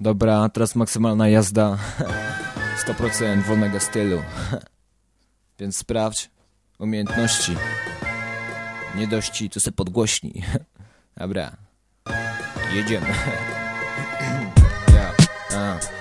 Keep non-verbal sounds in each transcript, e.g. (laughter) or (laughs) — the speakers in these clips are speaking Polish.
Dobra, teraz maksymalna jazda. (laughs) 100% wolnego stylu. (laughs) Więc sprawdź umiejętności. Nie dości, to se podgłośnij. (laughs) Dobra. Jedziemy. Ja. A.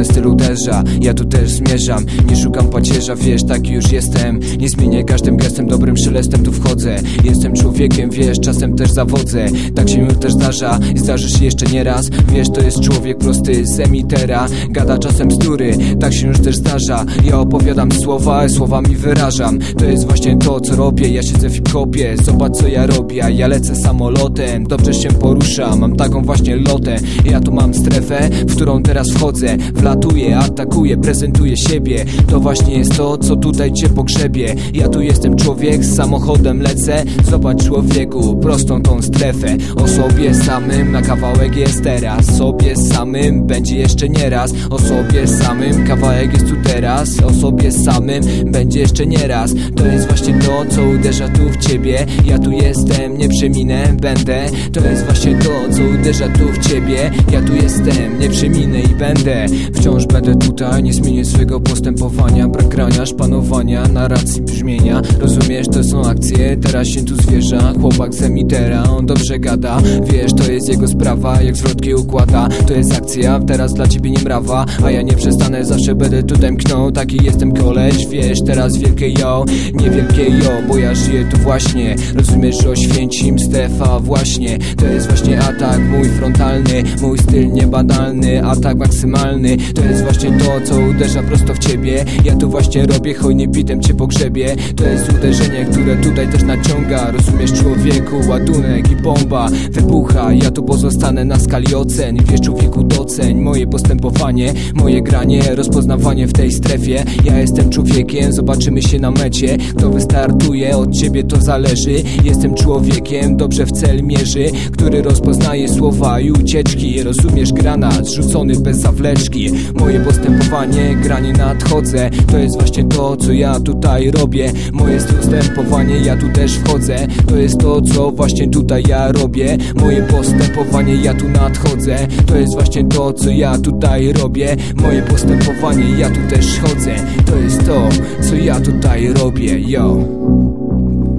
Wolny styl uderza, ja tu też zmierzam Nie szukam pacierza, wiesz, taki już jestem. Nie zmienię każdym gestem, dobrym szelestem tu wchodzę. Jestem człowiekiem, wiesz, czasem też zawodzę. Tak się już też zdarza i zdarzy się jeszcze nieraz Wiesz, to jest człowiek prosty z emitera Gada czasem bzdury, tak się już też zdarza. Ja opowiadam słowa, słowami wyrażam. To jest właśnie to, co robię, ja siedzę w hip-hopie Zobacz, co ja robię, ja lecę samolotem Dobrze się poruszam, mam taką właśnie lotę. Ja tu mam strefę, w którą teraz wchodzę Wlatuję, atakuję, prezentuję siebie. To właśnie jest to, co tutaj cię pogrzebie. Ja tu jestem człowiek, z samochodem lecę. Zobacz człowieku, prostą tą strefę. O sobie samym na kawałek jest teraz. Sobie samym będzie jeszcze nieraz O sobie samym kawałek jest tu teraz. O sobie samym będzie jeszcze nieraz To jest właśnie to, co uderza tu w ciebie. Ja tu jestem, nie przeminę, będę. To jest właśnie to, co uderza tu w ciebie. Ja tu jestem, nie przeminę i będę Wciąż będę tutaj, nie zmienię swego postępowania. Brak grania, szpanowania, narracji brzmienia. Rozumiesz, to są akcje, teraz się tu zwierza. Chłopak z emitera, on dobrze gada. Wiesz, to jest jego sprawa, jak zwrotki układa. To jest akcja, teraz dla ciebie nie mrawa. A ja nie przestanę, zawsze będę tutaj mknął Taki jestem koleś, wiesz, teraz wielkie yo. Niewielkie yo, bo ja żyję tu właśnie. Rozumiesz, oświęcim Stefa właśnie. To jest właśnie atak mój frontalny Mój styl niebadalny, atak maksymalny to jest właśnie to, co uderza prosto w ciebie. Ja tu właśnie robię hojnie bitem cię pogrzebie. To jest uderzenie, które tutaj też naciąga. Rozumiesz człowieku, ładunek i bomba Wybucha, ja tu pozostanę na skali ocen. Wiesz człowieku doceń moje postępowanie Moje granie, rozpoznawanie w tej strefie. Ja jestem człowiekiem, zobaczymy się na mecie. Kto wystartuje, od ciebie to zależy. Jestem człowiekiem, dobrze w cel mierzy Który rozpoznaje słowa i ucieczki. Rozumiesz granat, zrzucony bez zawleczki Moje postępowanie, granie nadchodzę. To jest właśnie to, co ja tutaj robię. Moje postępowanie, ja tu też wchodzę. To jest to, co właśnie tutaj ja robię. Moje postępowanie, ja tu nadchodzę. To jest właśnie to, co ja tutaj robię. Moje postępowanie, ja tu też chodzę. To jest to, co ja tutaj robię, yo.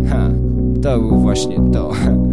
Ha, to był właśnie to (laughs)